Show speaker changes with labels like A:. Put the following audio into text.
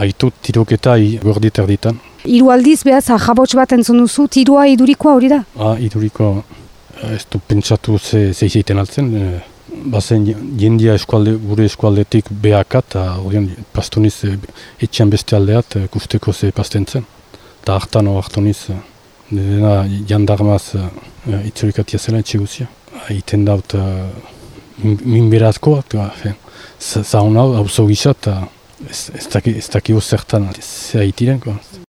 A: Aitut tiroketa gordit erditan.
B: Hiru aldiz behaz, jabots bat entzun duzu, tirua idurikoa hori da?
A: Ah, iduriko ez du pentsatu ze, ze izaiten altzen. E, bazen jendia eskualde, gure eskualdetik behakat, eta hori pastuniz e, etxean beste aldeat e, kusteko ze pasten zen. Eta hartan hori hartuniz, dena jandarmaz e, itzurikatia zela etxe guzia. Aiten daut e, minberazkoa, zaun hau, hau zo gisa, ez, ez, daki, ez daki zertan, ez haitiren.